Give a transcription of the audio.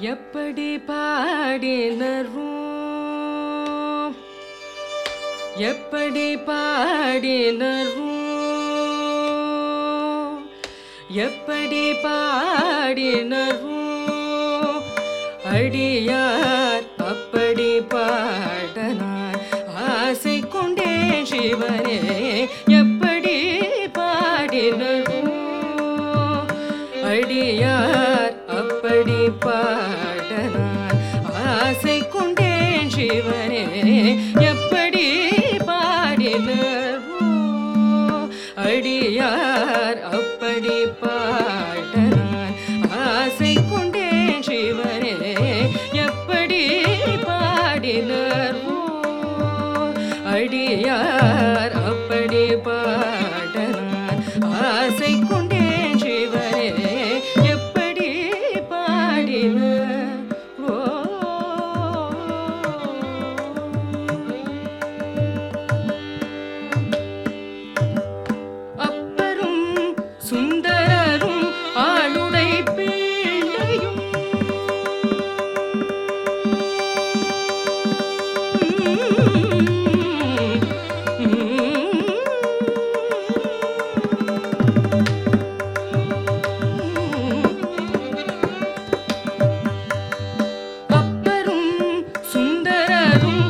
எப்படி பாடினரும்? எப்படி பாடினரும்? எப்படி பாடினரும்? அடியார் அப்படி பாடனார். ஆசை கொண்டே சிவனே எப்படி பாடினரும்? அடியார் அப்படி பாடனார் ஆசை கொண்டேன் சிவனே. எப்படி பாடினரோ அடியார் அப்படி பாடனார் ஆசை கொண்டேன் சிவனே. எப்படி பாடினரோ அடியார் அப்படி பா I.